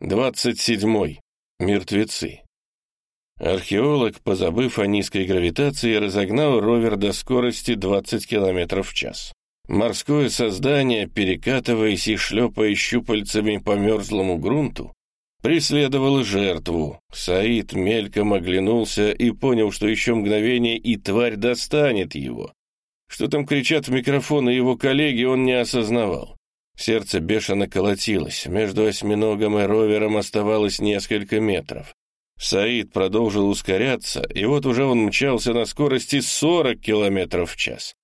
27. Мертвецы. Археолог, позабыв о низкой гравитации, разогнал ровер до скорости 20 км в час. Морское создание, перекатываясь и шлепая щупальцами по мерзлому грунту, преследовало жертву. Саид мельком оглянулся и понял, что еще мгновение и тварь достанет его. Что там кричат в микрофон и его коллеги, он не осознавал. Сердце бешено колотилось, между осьминогом и ровером оставалось несколько метров. Саид продолжил ускоряться, и вот уже он мчался на скорости 40 километров в час.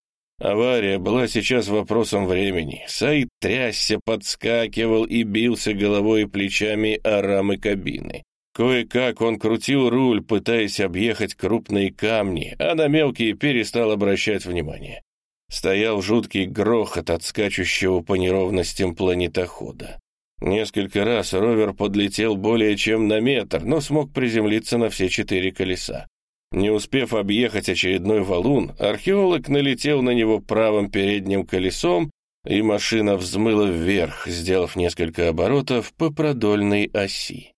Авария была сейчас вопросом времени. Саид трясся, подскакивал и бился головой и плечами о рамы кабины. Кое-как он крутил руль, пытаясь объехать крупные камни, а на мелкие перестал обращать внимание. Стоял жуткий грохот от скачущего по неровностям планетохода. Несколько раз ровер подлетел более чем на метр, но смог приземлиться на все четыре колеса. Не успев объехать очередной валун, археолог налетел на него правым передним колесом, и машина взмыла вверх, сделав несколько оборотов по продольной оси.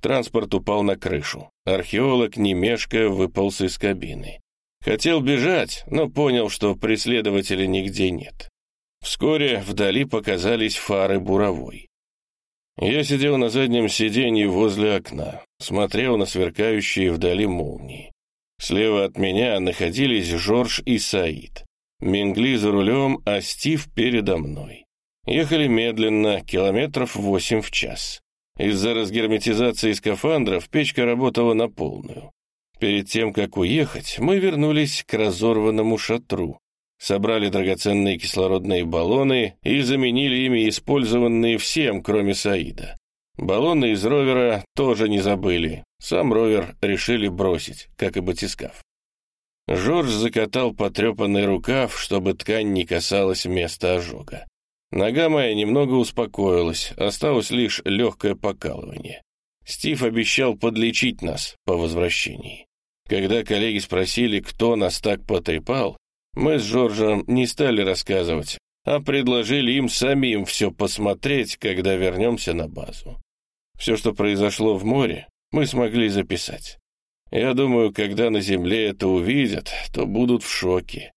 Транспорт упал на крышу. Археолог, не мешкая, выполз из кабины. Хотел бежать, но понял, что преследователя нигде нет. Вскоре вдали показались фары буровой. Я сидел на заднем сиденье возле окна, смотрел на сверкающие вдали молнии. Слева от меня находились Жорж и Саид. Мингли за рулем, а Стив передо мной. Ехали медленно, километров восемь в час. Из-за разгерметизации скафандров печка работала на полную. Перед тем, как уехать, мы вернулись к разорванному шатру, собрали драгоценные кислородные баллоны и заменили ими использованные всем, кроме Саида. Баллоны из ровера тоже не забыли. Сам ровер решили бросить, как и батискаф. Жорж закатал потрепанный рукав, чтобы ткань не касалась места ожога. Нога моя немного успокоилась, осталось лишь легкое покалывание. Стив обещал подлечить нас по возвращении. Когда коллеги спросили, кто нас так потрепал, мы с Жоржем не стали рассказывать, а предложили им самим все посмотреть, когда вернемся на базу. Все, что произошло в море, мы смогли записать. Я думаю, когда на Земле это увидят, то будут в шоке.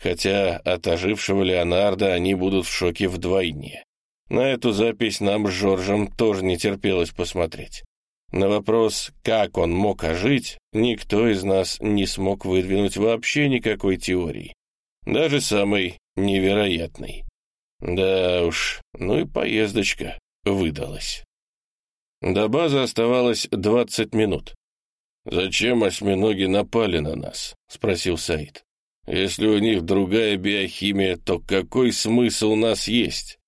Хотя от ожившего Леонардо они будут в шоке вдвойне. На эту запись нам с Жоржем тоже не терпелось посмотреть. На вопрос, как он мог ожить, никто из нас не смог выдвинуть вообще никакой теории даже самый невероятный. Да уж, ну и поездочка выдалась. До базы оставалось двадцать минут. «Зачем осьминоги напали на нас?» — спросил Саид. «Если у них другая биохимия, то какой смысл у нас есть?»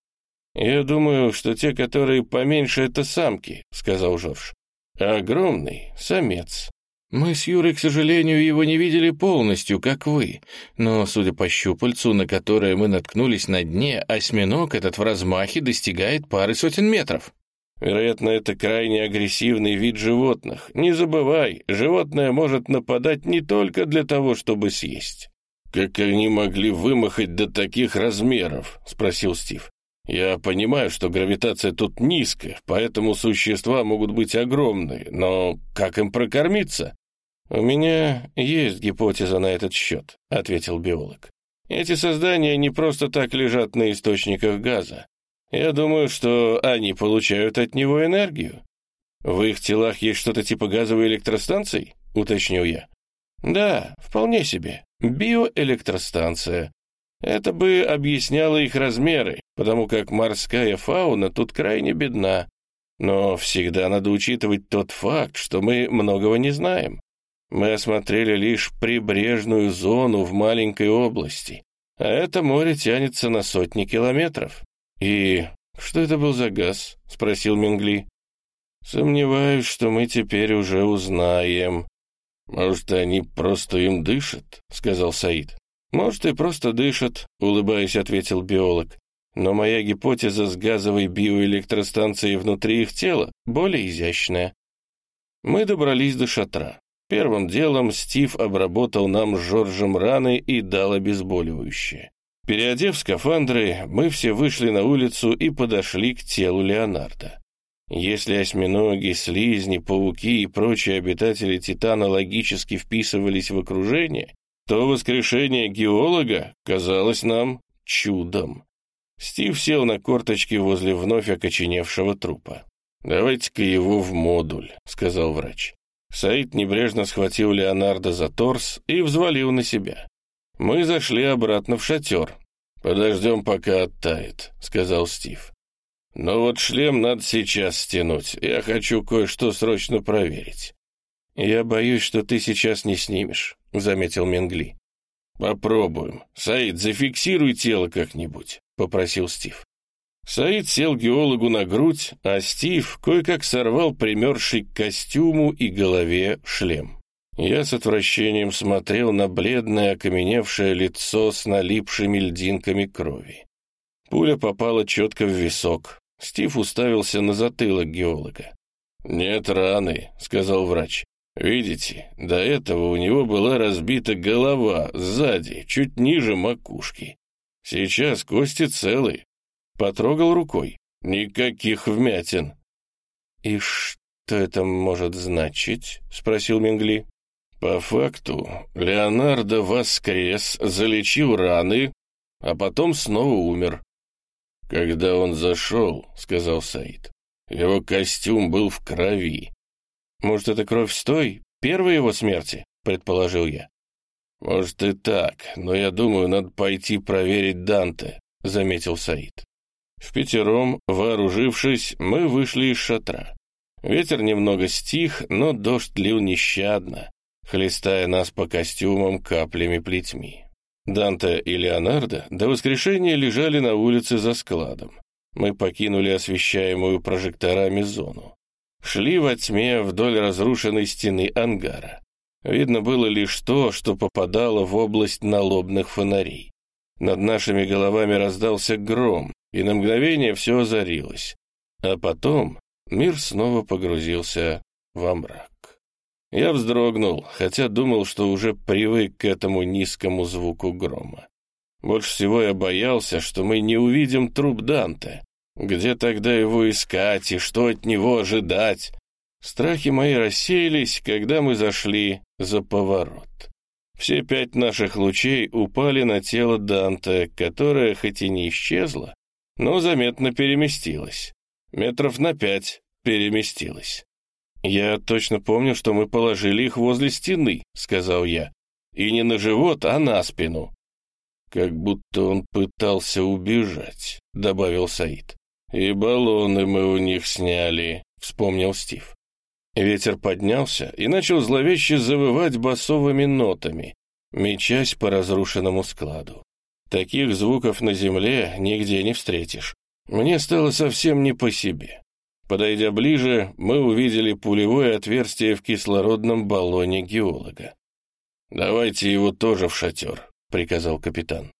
«Я думаю, что те, которые поменьше, — это самки», — сказал Жорж. «А огромный — самец. Мы с Юрой, к сожалению, его не видели полностью, как вы, но, судя по щупальцу, на которое мы наткнулись на дне, осьминог этот в размахе достигает пары сотен метров. Вероятно, это крайне агрессивный вид животных. Не забывай, животное может нападать не только для того, чтобы съесть. «Как они могли вымахать до таких размеров?» — спросил Стив. «Я понимаю, что гравитация тут низкая, поэтому существа могут быть огромные, но как им прокормиться?» «У меня есть гипотеза на этот счет», — ответил биолог. «Эти создания не просто так лежат на источниках газа. Я думаю, что они получают от него энергию. В их телах есть что-то типа газовой электростанции?» — уточнил я. «Да, вполне себе. Биоэлектростанция. Это бы объясняло их размеры, потому как морская фауна тут крайне бедна. Но всегда надо учитывать тот факт, что мы многого не знаем. Мы осмотрели лишь прибрежную зону в маленькой области, а это море тянется на сотни километров. И что это был за газ? — спросил Мингли. Сомневаюсь, что мы теперь уже узнаем. Может, они просто им дышат, — сказал Саид. Может, и просто дышат, — улыбаясь, ответил биолог. Но моя гипотеза с газовой биоэлектростанцией внутри их тела более изящная. Мы добрались до шатра. Первым делом Стив обработал нам с Жоржем раны и дал обезболивающее. Переодев скафандры, мы все вышли на улицу и подошли к телу Леонардо. Если осьминоги, слизни, пауки и прочие обитатели Титана логически вписывались в окружение, то воскрешение геолога казалось нам чудом. Стив сел на корточки возле вновь окоченевшего трупа. «Давайте-ка его в модуль», — сказал врач. Саид небрежно схватил Леонардо за торс и взвалил на себя. Мы зашли обратно в шатер. «Подождем, пока оттает», — сказал Стив. «Но вот шлем надо сейчас стянуть. Я хочу кое-что срочно проверить». «Я боюсь, что ты сейчас не снимешь», — заметил Менгли. «Попробуем. Саид, зафиксируй тело как-нибудь», — попросил Стив. Саид сел геологу на грудь, а Стив кое-как сорвал примерзший к костюму и голове шлем. Я с отвращением смотрел на бледное окаменевшее лицо с налипшими льдинками крови. Пуля попала четко в висок. Стив уставился на затылок геолога. «Нет раны», — сказал врач. «Видите, до этого у него была разбита голова сзади, чуть ниже макушки. Сейчас кости целы, Потрогал рукой. Никаких вмятин. «И что это может значить?» — спросил Менгли. «По факту, Леонардо воскрес, залечил раны, а потом снова умер». «Когда он зашел», — сказал Саид, — «его костюм был в крови». «Может, это кровь с той, первой его смерти?» — предположил я. «Может и так, но я думаю, надо пойти проверить Данте», — заметил Саид. В пятером, вооружившись, мы вышли из шатра. Ветер немного стих, но дождь лил нещадно, хлестая нас по костюмам каплями-плетьми. Данте и Леонардо до воскрешения лежали на улице за складом. Мы покинули освещаемую прожекторами зону. Шли во тьме вдоль разрушенной стены ангара. Видно было лишь то, что попадало в область налобных фонарей. Над нашими головами раздался гром, и на мгновение все озарилось. А потом мир снова погрузился во мрак. Я вздрогнул, хотя думал, что уже привык к этому низкому звуку грома. Больше всего я боялся, что мы не увидим труп Данте. Где тогда его искать и что от него ожидать? Страхи мои рассеялись, когда мы зашли за поворот. Все пять наших лучей упали на тело Данте, которое хоть и не исчезло, но заметно переместилась. Метров на пять переместилась. «Я точно помню, что мы положили их возле стены», — сказал я. «И не на живот, а на спину». «Как будто он пытался убежать», — добавил Саид. «И баллоны мы у них сняли», — вспомнил Стив. Ветер поднялся и начал зловеще завывать басовыми нотами, мечась по разрушенному складу. Таких звуков на земле нигде не встретишь. Мне стало совсем не по себе. Подойдя ближе, мы увидели пулевое отверстие в кислородном баллоне геолога. «Давайте его тоже в шатер», — приказал капитан.